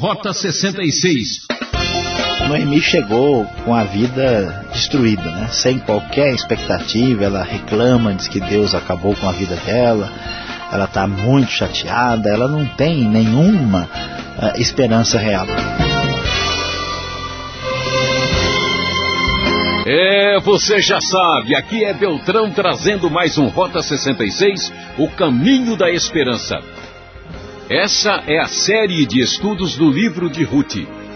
Rota 66 Noemi chegou com a vida destruída, né? sem qualquer expectativa. Ela reclama, diz que Deus acabou com a vida dela. Ela está muito chateada. Ela não tem nenhuma uh, esperança real. É, você já sabe, aqui é Beltrão trazendo mais um Rota 66, o caminho da esperança. Essa é a série de estudos do livro de Ruth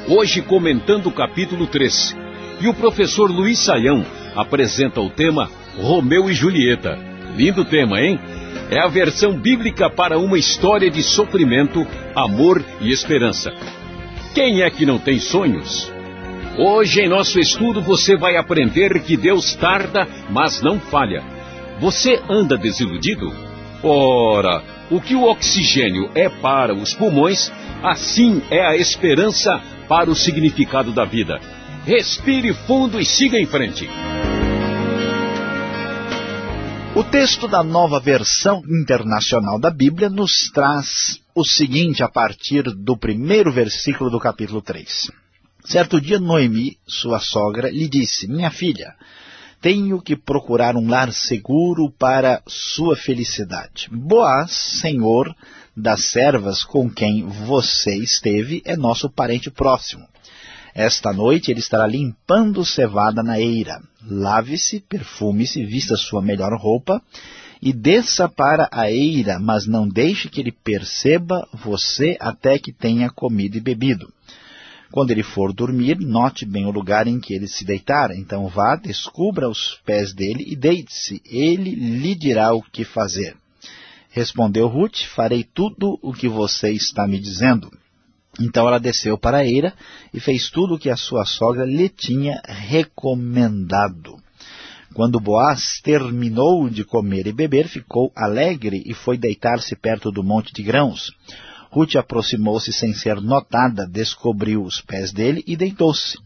hoje comentando o capítulo 3. E o professor Luiz Saião apresenta o tema Romeu e Julieta. Lindo tema, hein? É a versão bíblica para uma história de sofrimento, amor e esperança. Quem é que não tem sonhos? Hoje em nosso estudo você vai aprender que Deus tarda, mas não falha. Você anda desiludido? Ora, o que o oxigênio é para os pulmões, assim é a esperança para o significado da vida. Respire fundo e siga em frente. O texto da nova versão internacional da Bíblia nos traz o seguinte a partir do primeiro versículo do capítulo 3. Certo dia, Noemi, sua sogra, lhe disse, Minha filha, tenho que procurar um lar seguro para sua felicidade. Boaz, senhor das servas com quem você esteve, é nosso parente próximo. Esta noite ele estará limpando cevada na eira. Lave-se, perfume-se, vista sua melhor roupa e desça para a eira, mas não deixe que ele perceba você até que tenha comido e bebido. Quando ele for dormir, note bem o lugar em que ele se deitar. Então vá, descubra os pés dele e deite-se. Ele lhe dirá o que fazer. Respondeu Ruth, farei tudo o que você está me dizendo. Então ela desceu para a eira e fez tudo o que a sua sogra lhe tinha recomendado. Quando Boaz terminou de comer e beber, ficou alegre e foi deitar-se perto do monte de grãos. Ruth aproximou-se sem ser notada, descobriu os pés dele e deitou-se.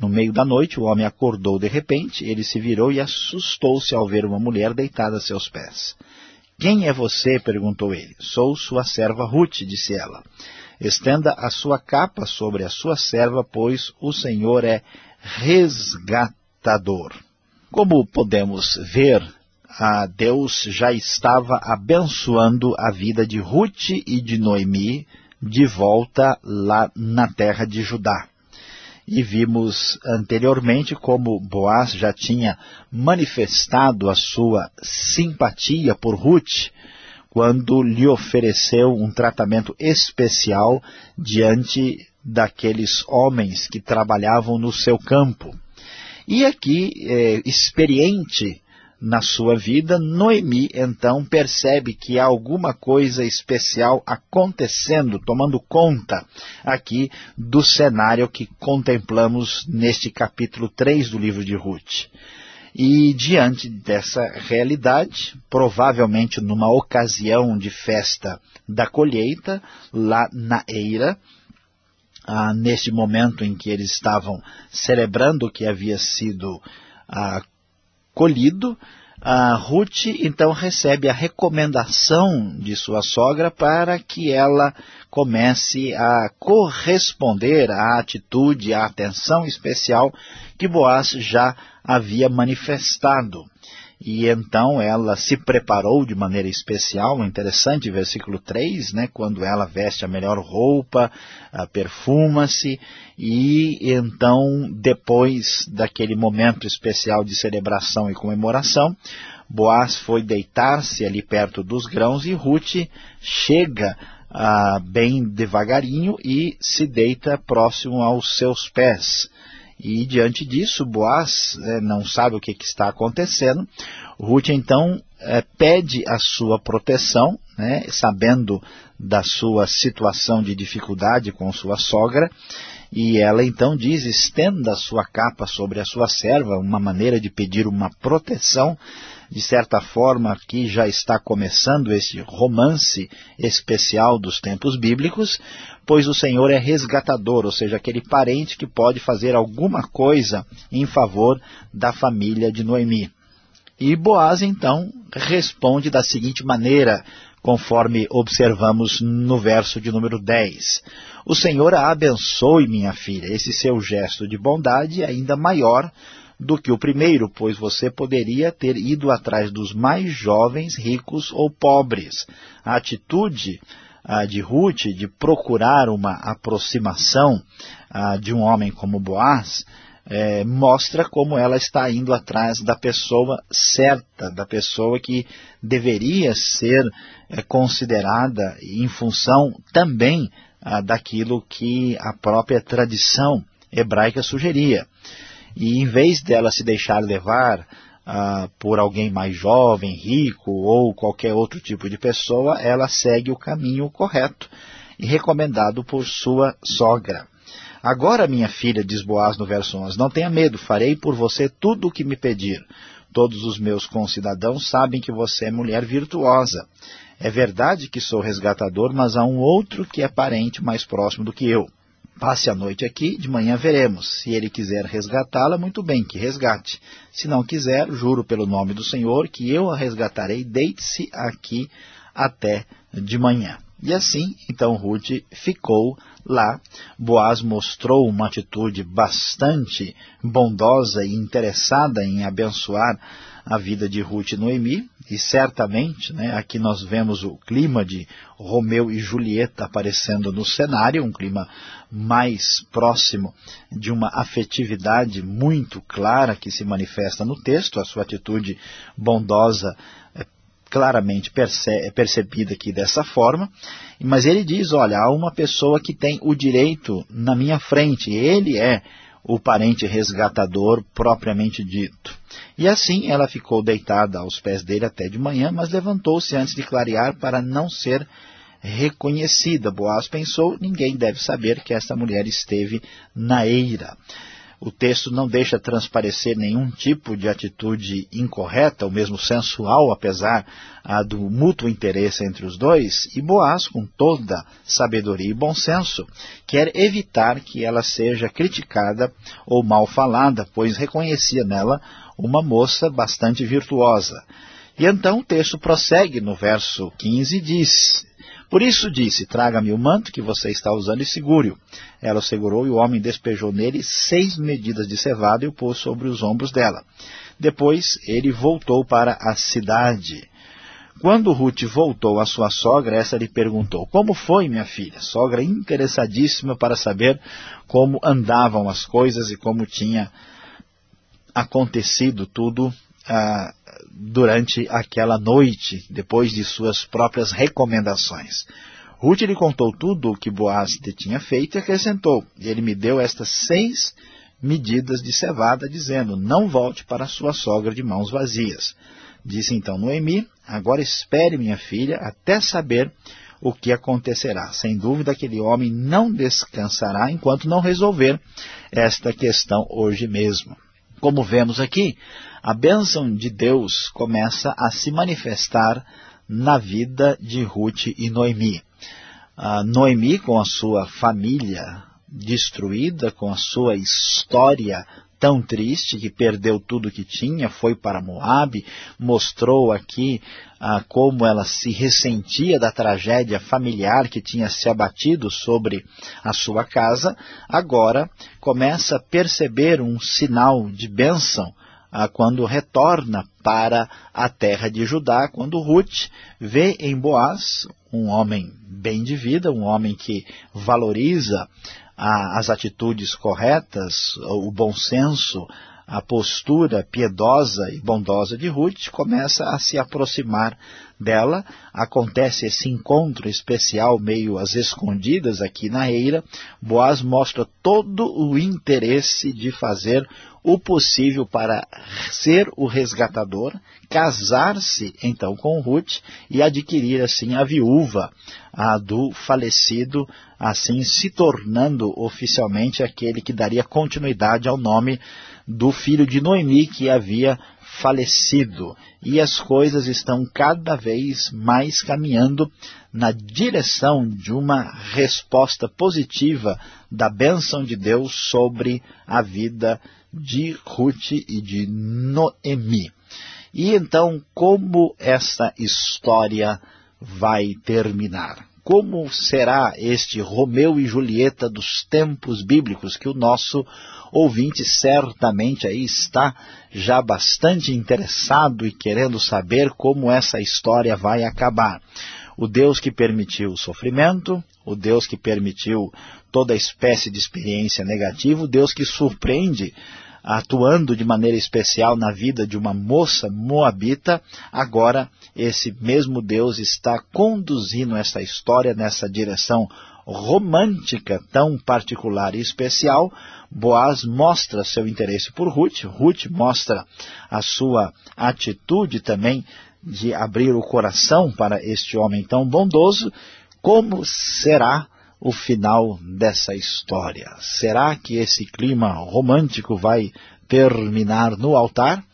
No meio da noite, o homem acordou de repente, ele se virou e assustou-se ao ver uma mulher deitada a seus pés. Quem é você? perguntou ele. Sou sua serva Ruth, disse ela. Estenda a sua capa sobre a sua serva, pois o Senhor é resgatador. Como podemos ver, ah, Deus já estava abençoando a vida de Ruth e de Noemi de volta lá na terra de Judá. E vimos anteriormente como Boaz já tinha manifestado a sua simpatia por Ruth, quando lhe ofereceu um tratamento especial diante daqueles homens que trabalhavam no seu campo. E aqui, é, experiente na sua vida, Noemi então percebe que há alguma coisa especial acontecendo, tomando conta aqui do cenário que contemplamos neste capítulo 3 do livro de Ruth. E diante dessa realidade, provavelmente numa ocasião de festa da colheita, lá na Eira, ah, neste momento em que eles estavam celebrando o que havia sido ah, colhido, a Ruth então recebe a recomendação de sua sogra para que ela comece a corresponder à atitude, à atenção especial que Boaz já havia manifestado. E então ela se preparou de maneira especial, interessante, versículo 3, né, quando ela veste a melhor roupa, perfuma-se, e então, depois daquele momento especial de celebração e comemoração, Boaz foi deitar-se ali perto dos grãos e Ruth chega ah, bem devagarinho e se deita próximo aos seus pés. E diante disso, Boaz é, não sabe o que, que, está acontecendo. Ruth então é, pede a sua proteção, né, sabendo da sua situação de dificuldade com sua sogra, e ela então diz, estenda a sua capa sobre a sua serva, uma maneira de pedir uma proteção, de certa forma aqui já está começando esse romance especial dos tempos bíblicos, pois o Senhor é resgatador, ou seja, aquele parente que pode fazer alguma coisa em favor da família de Noemi. E Boaz, então, responde da seguinte maneira, conforme observamos no verso de número 10. O Senhor a abençoe, minha filha. Esse seu gesto de bondade é ainda maior do que o primeiro, pois você poderia ter ido atrás dos mais jovens, ricos ou pobres. A atitude ah, de Ruth de procurar uma aproximação ah, de um homem como Boaz é, mostra como ela está indo atrás da pessoa certa, da pessoa que deveria ser é, considerada em função também ah, daquilo que a própria tradição hebraica sugeria. E em vez dela se deixar levar ah, por alguém mais jovem, rico ou qualquer outro tipo de pessoa, ela segue o caminho correto e recomendado por sua sogra. Agora, minha filha, diz Boaz no verso 11, não tenha medo, farei por você tudo o que me pedir. Todos os meus concidadãos sabem que você é mulher virtuosa. É verdade que sou resgatador, mas há um outro que é parente mais próximo do que eu. Passe a noite aqui, de manhã veremos. Se ele quiser resgatá-la, muito bem, que resgate. Se não quiser, juro pelo nome do Senhor que eu a resgatarei, deite-se aqui até de manhã. E assim, então Ruth ficou lá. Boaz mostrou uma atitude bastante bondosa e interessada em abençoar a vida de Ruth e Noemi, e certamente, né, aqui nós vemos o clima de Romeu e Julieta aparecendo no cenário, um clima mais próximo de uma afetividade muito clara que se manifesta no texto, a sua atitude bondosa claramente perce percebida aqui dessa forma, mas ele diz, olha, há uma pessoa que tem o direito na minha frente, ele é o parente resgatador propriamente dito. E assim ela ficou deitada aos pés dele até de manhã, mas levantou-se antes de clarear para não ser reconhecida. Boaz pensou, ninguém deve saber que esta mulher esteve na eira o texto não deixa transparecer nenhum tipo de atitude incorreta, ou mesmo sensual, apesar ah, do mútuo interesse entre os dois, e Boaz, com toda sabedoria e bom senso, quer evitar que ela seja criticada ou mal falada, pois reconhecia nela uma moça bastante virtuosa. E então o texto prossegue no verso 15 e diz, por isso disse, traga-me o manto que você está usando e segure-o. Ela o segurou e o homem despejou nele seis medidas de cevada e o pôs sobre os ombros dela. Depois ele voltou para a cidade. Quando Ruth voltou à sua sogra, essa lhe perguntou, como foi, minha filha? Sogra interessadíssima para saber como andavam as coisas e como tinha acontecido tudo ah, durante aquela noite, depois de suas próprias recomendações. Ruth lhe contou tudo o que Boaz tinha feito e acrescentou, ele me deu estas seis medidas de cevada, dizendo, não volte para sua sogra de mãos vazias. Disse então Noemi, agora espere minha filha até saber o que acontecerá. Sem dúvida aquele homem não descansará enquanto não resolver esta questão hoje mesmo. Como vemos aqui, a bênção de Deus começa a se manifestar na vida de Ruth e Noemi. A Noemi, com a sua família destruída, com a sua história tão triste que perdeu tudo que tinha, foi para Moabe, mostrou aqui ah, como ela se ressentia da tragédia familiar que tinha se abatido sobre a sua casa, agora começa a perceber um sinal de bênção quando retorna para a terra de Judá, quando Ruth vê em Boaz um homem bem de vida, um homem que valoriza ah, as atitudes corretas, o bom senso, a postura piedosa e bondosa de Ruth começa a se aproximar dela. Acontece esse encontro especial meio às escondidas aqui na eira. Boaz mostra todo o interesse de fazer o possível para ser o resgatador, casar-se então com Ruth e adquirir assim a viúva a do falecido, assim se tornando oficialmente aquele que daria continuidade ao nome do filho de Noemi que havia falecido. E as coisas estão cada vez mais caminhando na direção de uma resposta positiva da bênção de Deus sobre a vida de Ruth e de Noemi. E então, como essa história vai terminar? Como será este Romeu e Julieta dos tempos bíblicos que o nosso ouvinte certamente aí está já bastante interessado e querendo saber como essa história vai acabar. O Deus que permitiu o sofrimento, o Deus que permitiu toda espécie de experiência negativa, o Deus que surpreende atuando de maneira especial na vida de uma moça moabita, agora esse mesmo Deus está conduzindo essa história nessa direção romântica tão particular e especial, Boaz mostra seu interesse por Ruth, Ruth mostra a sua atitude também de abrir o coração para este homem tão bondoso, como será o final dessa história? Será que esse clima romântico vai terminar no altar?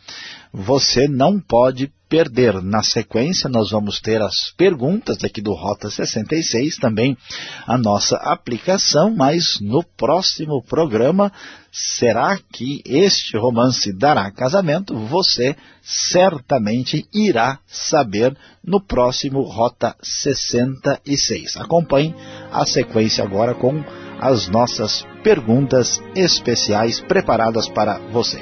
Você não pode perder. Na sequência, nós vamos ter as perguntas aqui do Rota 66, também a nossa aplicação, mas no próximo programa, será que este romance dará casamento? Você certamente irá saber no próximo Rota 66. Acompanhe a sequência agora com as nossas perguntas especiais preparadas para você.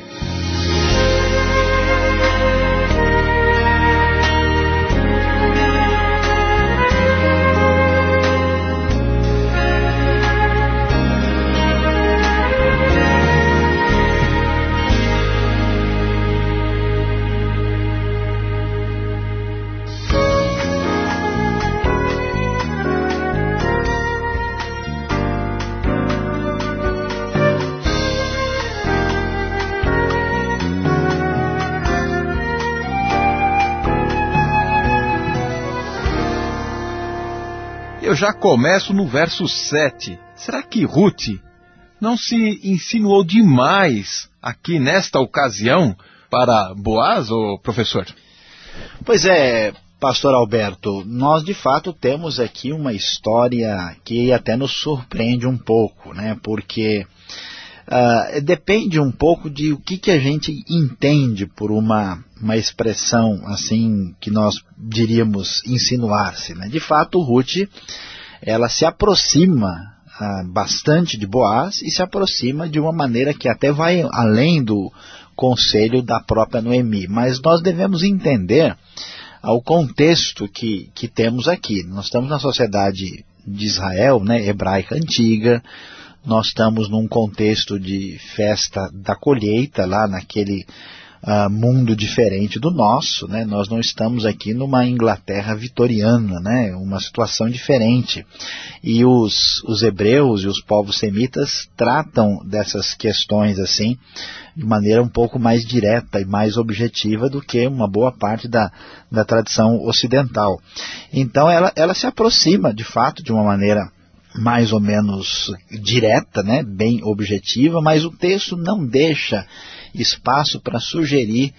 Já começo no verso 7. Será que Ruth não se insinuou demais aqui nesta ocasião para Boaz, ou professor? Pois é, pastor Alberto, nós de fato temos aqui uma história que até nos surpreende um pouco, né? Porque uh, depende um pouco de o que, que a gente entende por uma, uma expressão assim que nós diríamos insinuar-se. Né? De fato, Ruth ela se aproxima ah, bastante de Boaz e se aproxima de uma maneira que até vai além do conselho da própria Noemi. Mas nós devemos entender ah, o contexto que, que temos aqui. Nós estamos na sociedade de Israel, né, hebraica antiga, nós estamos num contexto de festa da colheita, lá naquele uh, mundo diferente do nosso, né? Nós não estamos aqui numa Inglaterra vitoriana, né? Uma situação diferente. E os, os hebreus e os povos semitas tratam dessas questões assim de maneira um pouco mais direta e mais objetiva do que uma boa parte da, da tradição ocidental. Então ela, ela se aproxima de fato de uma maneira mais ou menos direta, né, bem objetiva, mas o texto não deixa espaço para sugerir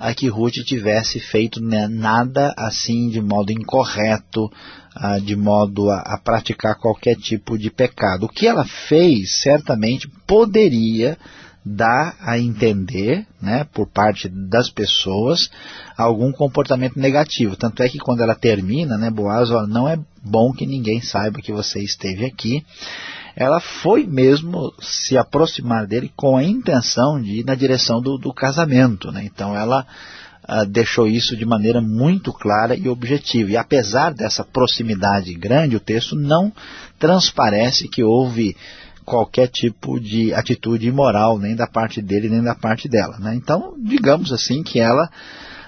a que Ruth tivesse feito né, nada assim de modo incorreto, ah, de modo a, a, praticar qualquer tipo de pecado. O que ela fez certamente poderia dar a entender, né, por parte das pessoas, algum comportamento negativo. Tanto é que quando ela termina, né, Boaz, ó, não é bom que ninguém saiba que você esteve aqui ela foi mesmo se aproximar dele com a intenção de ir na direção do, do casamento. Né? Então ela ah, deixou isso de maneira muito clara e objetiva. E apesar dessa proximidade grande, o texto não transparece que houve qualquer tipo de atitude imoral, nem da parte dele, nem da parte dela. Né? Então, digamos assim que ela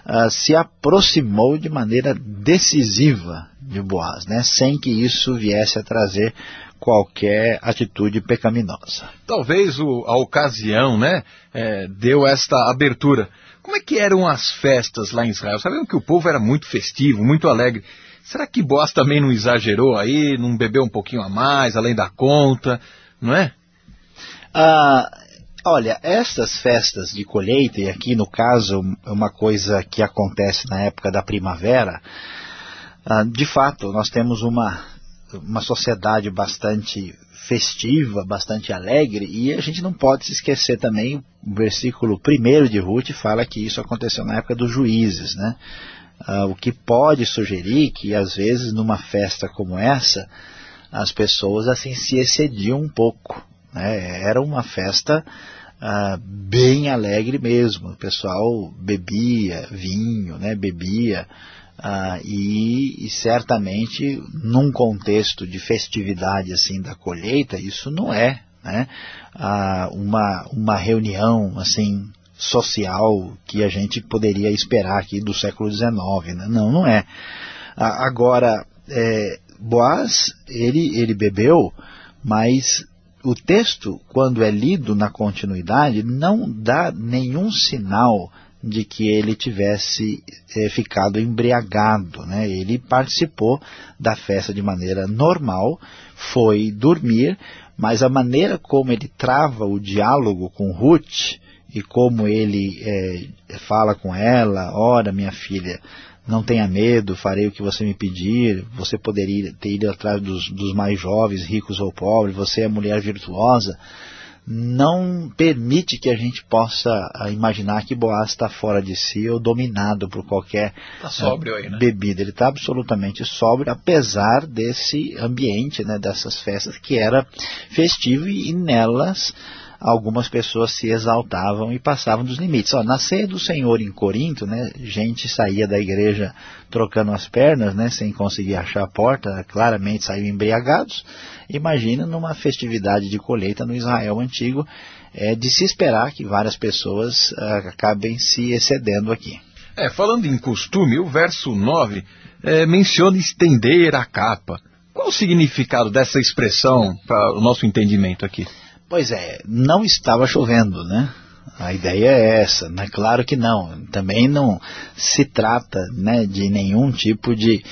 uh, se aproximou de maneira decisiva de Boaz, né? sem que isso viesse a trazer qualquer atitude pecaminosa. Talvez o, a ocasião né, é, deu esta abertura. Como é que eram as festas lá em Israel? Sabemos que o povo era muito festivo, muito alegre. Será que Boaz também não exagerou aí, não bebeu um pouquinho a mais, além da conta, não é? Ah, olha, estas festas de colheita, e aqui no caso é uma coisa que acontece na época da primavera, ah, de fato nós temos uma uma sociedade bastante festiva, bastante alegre, e a gente não pode se esquecer também, o versículo 1 de Ruth fala que isso aconteceu na época dos juízes, né? Ah, o que pode sugerir que às vezes numa festa como essa, as pessoas assim se excediam um pouco, né? Era uma festa ah, bem alegre mesmo, o pessoal bebia vinho, né? Bebia ah, e, e, certamente num contexto de festividade assim da colheita, isso não é né, ah, uma, uma reunião assim social que a gente poderia esperar aqui do século XIX. Né? Não, não é. Agora, é, Boaz, ele, ele bebeu, mas o texto, quando é lido na continuidade, não dá nenhum sinal de que ele tivesse é, ficado embriagado. Né? Ele participou da festa de maneira normal, foi dormir, mas a maneira como ele trava o diálogo com Ruth e como ele é, fala com ela, ora minha filha, não tenha medo, farei o que você me pedir, você poderia ter ido atrás dos, dos mais jovens, ricos ou pobres, você é mulher virtuosa, não permite que a gente possa ah, imaginar que Boaz está fora de si ou dominado por qualquer tá sóbrio aí, né? bebida. Ele está absolutamente sóbrio, apesar desse ambiente, né, dessas festas que era festivo e nelas algumas pessoas se exaltavam e passavam dos limites. Ó, na ceia do Senhor em Corinto, né, gente saía da igreja trocando as pernas, né, sem conseguir achar a porta, claramente saíam embriagados. Imagina numa festividade de colheita no Israel antigo, é de se esperar que várias pessoas uh, acabem se excedendo aqui. É, falando em costume, o verso 9 é, menciona estender a capa. Qual o significado dessa expressão para o nosso entendimento aqui? Pois é, não estava chovendo, né? A ideia é essa, né? Claro que não. Também não se trata né, de nenhum tipo de,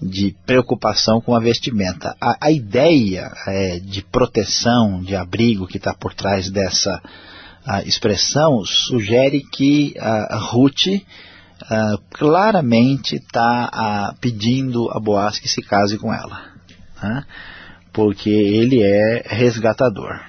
de preocupação com a vestimenta. A, a ideia é, de proteção, de abrigo que está por trás dessa expressão sugere que a, Ruth a, claramente está pedindo a Boaz que se case com ela. Né? Porque ele é resgatador.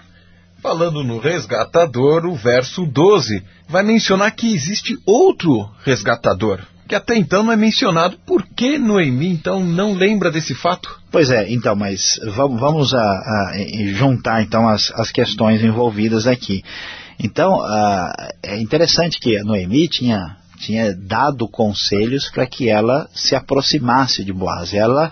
Falando no resgatador, o verso 12 vai mencionar que existe outro resgatador, que até então não é mencionado. Por que Noemi, então, não lembra desse fato? Pois é, então, mas vamos a, a juntar, então, as, as questões envolvidas aqui. Então, a, é interessante que a Noemi tinha, tinha dado conselhos para que ela se aproximasse de Boaz. Ela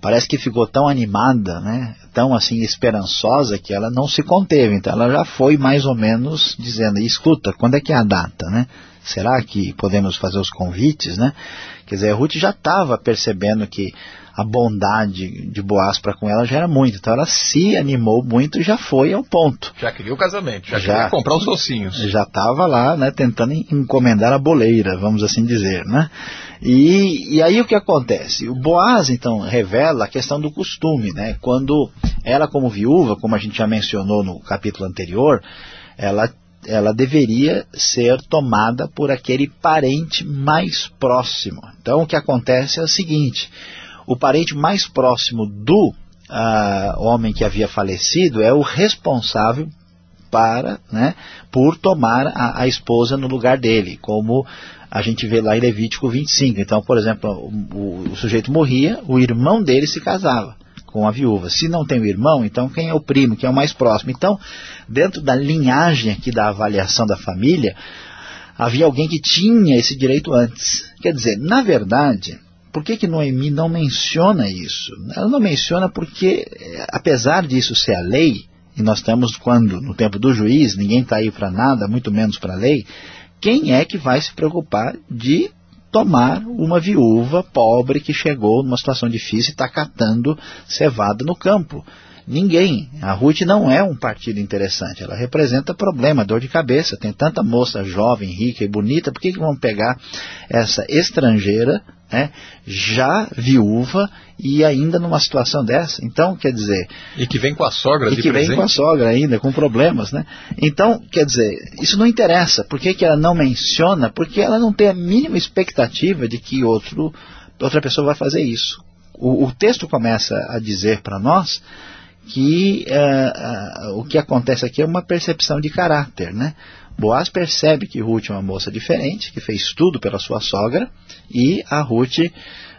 parece que ficou tão animada, né, tão assim esperançosa que ela não se conteve. Então ela já foi mais ou menos dizendo, escuta, quando é que é a data, né? Será que podemos fazer os convites, né? Quer dizer, a Ruth já estava percebendo que a bondade de Boaz para com ela já era muito. Então ela se animou muito e já foi ao ponto. Já queria o casamento, já, já queria comprar os docinhos. Já estava lá, né, tentando encomendar a boleira, vamos assim dizer, né? E, e aí o que acontece? O Boaz, então, revela a questão do costume, né? Quando ela como viúva, como a gente já mencionou no capítulo anterior, ela ela deveria ser tomada por aquele parente mais próximo. Então o que acontece é o seguinte, o parente mais próximo do uh, homem que havia falecido é o responsável para, né, por tomar a, a, esposa no lugar dele, como a gente vê lá em Levítico 25. Então, por exemplo, o, o, o sujeito morria, o irmão dele se casava com a viúva. Se não tem o irmão, então quem é o primo, quem é o mais próximo? Então, dentro da linhagem aqui da avaliação da família, havia alguém que tinha esse direito antes. Quer dizer, na verdade, por que, que Noemi não menciona isso? Ela não menciona porque, eh, apesar disso ser a lei, e nós estamos quando, no tempo do juiz, ninguém está aí para nada, muito menos para a lei, quem é que vai se preocupar de tomar uma viúva pobre que chegou numa situação difícil e está catando cevada no campo? Ninguém. A Ruth não é um partido interessante. Ela representa problema, dor de cabeça. Tem tanta moça jovem, rica e bonita. Por que, que vão pegar essa estrangeira, né, já viúva e ainda numa situação dessa? Então, quer dizer... E que vem com a sogra E que presente. vem com a sogra ainda, com problemas, né? Então, quer dizer, isso não interessa. Por que, que ela não menciona? Porque ela não tem a mínima expectativa de que outro, outra pessoa vai fazer isso o, o texto começa a dizer para nós que uh, uh, o que acontece aqui é uma percepção de caráter, né? Boaz percebe que Ruth é uma moça diferente, que fez tudo pela sua sogra, e a Ruth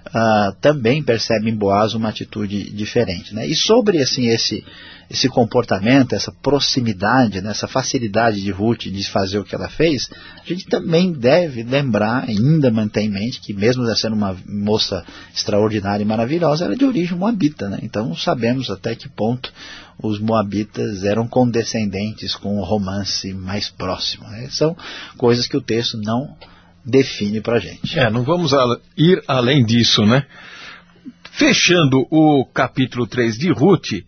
uh, também percebe em Boaz uma atitude diferente. Né? E sobre assim, esse, esse comportamento, essa proximidade, né, essa facilidade de Ruth de fazer o que ela fez, a gente também deve lembrar, ainda manter em mente, que mesmo ela sendo uma moça extraordinária e maravilhosa, ela é de origem moabita. Né? Então sabemos até que ponto os moabitas eram condescendentes com o romance mais próximo. Né? São coisas que o texto não define para a gente. É, não vamos ir além disso, né? Fechando o capítulo 3 de Ruth,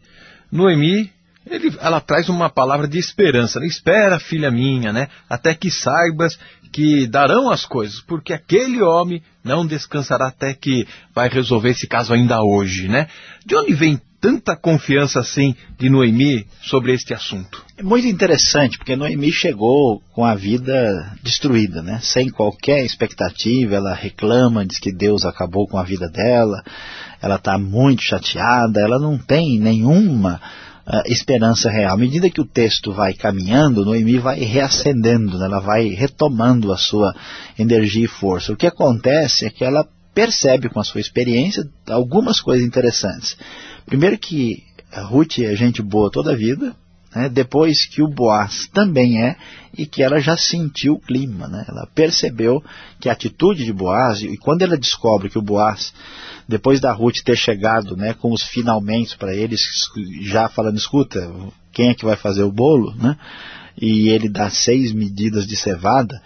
Noemi, ele, ela traz uma palavra de esperança. Né? Espera, filha minha, né? Até que saibas que darão as coisas, porque aquele homem não descansará até que vai resolver esse caso ainda hoje, né? De onde vem tanta confiança assim de Noemi sobre este assunto? É muito interessante, porque Noemi chegou com a vida destruída, né? Sem qualquer expectativa, ela reclama, diz que Deus acabou com a vida dela, ela está muito chateada, ela não tem nenhuma uh, esperança real. À medida que o texto vai caminhando, Noemi vai reacendendo, né? ela vai retomando a sua energia e força. O que acontece é que ela percebe com a sua experiência algumas coisas interessantes. Primeiro que a Ruth é gente boa toda a vida, né? depois que o Boaz também é, e que ela já sentiu o clima. Né? Ela percebeu que a atitude de Boaz, e quando ela descobre que o Boaz, depois da Ruth ter chegado né, com os finalmente para eles, já falando, escuta, quem é que vai fazer o bolo, né? E ele dá seis medidas de cevada,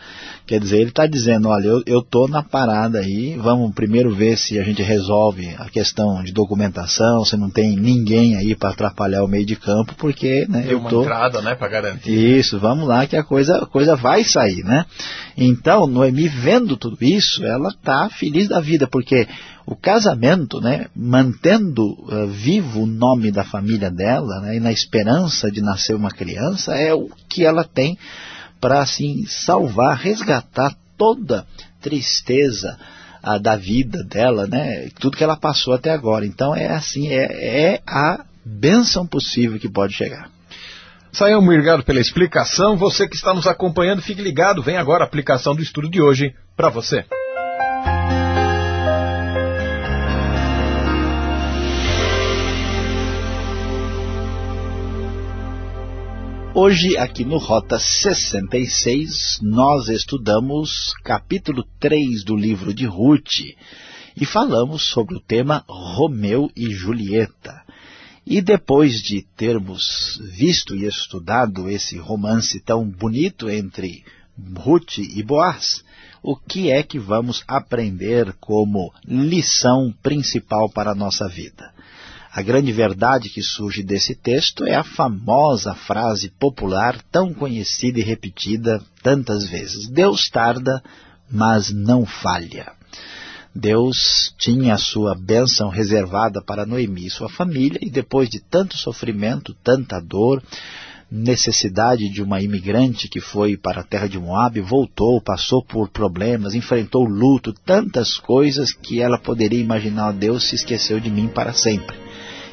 quer dizer, ele está dizendo, olha, eu estou na parada aí, vamos primeiro ver se a gente resolve a questão de documentação, se não tem ninguém aí para atrapalhar o meio de campo, porque né, tem eu uma tô... entrada, né, para garantir. Isso, vamos lá que a coisa, a coisa vai sair, né? Então, Noemi vendo tudo isso, ela está feliz da vida, porque o casamento, né, mantendo uh, vivo o nome da família dela, né, e na esperança de nascer uma criança, é o que ela tem para assim salvar, resgatar toda tristeza uh, da vida dela, né, tudo que ela passou até agora. Então é assim, é, é a bênção possível que pode chegar. Saiam, obrigado pela explicação. Você que está nos acompanhando, fique ligado. Vem agora a aplicação do estudo de hoje para você. Hoje, aqui no Rota 66, nós estudamos capítulo 3 do livro de Ruth e falamos sobre o tema Romeu e Julieta. E depois de termos visto e estudado esse romance tão bonito entre Ruth e Boaz, o que é que vamos aprender como lição principal para a nossa vida? A grande verdade que surge desse texto é a famosa frase popular tão conhecida e repetida tantas vezes. Deus tarda, mas não falha. Deus tinha a sua bênção reservada para Noemi e sua família, e depois de tanto sofrimento, tanta dor, necessidade de uma imigrante que foi para a terra de Moab, voltou, passou por problemas, enfrentou luto, tantas coisas que ela poderia imaginar, Deus se esqueceu de mim para sempre.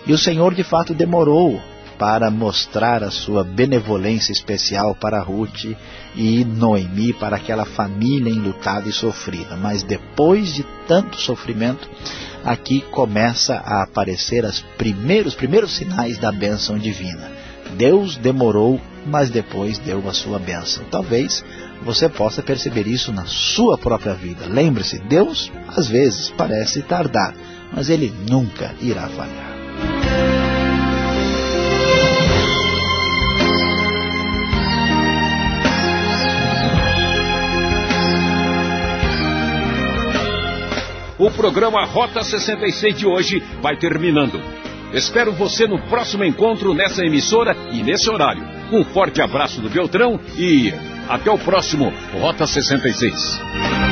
E o Senhor de fato demorou para mostrar a sua benevolência especial para Ruth e Noemi, para aquela família enlutada e sofrida. Mas depois de tanto sofrimento, aqui começa a aparecer os primeiros, primeiros sinais da bênção divina. Deus demorou, mas depois deu a sua bênção. Talvez você possa perceber isso na sua própria vida. Lembre-se, Deus às vezes parece tardar, mas Ele nunca irá falhar. O programa Rota 66 de hoje vai terminando. Espero você no próximo encontro nessa emissora e nesse horário. Um forte abraço do Beltrão e até o próximo Rota 66.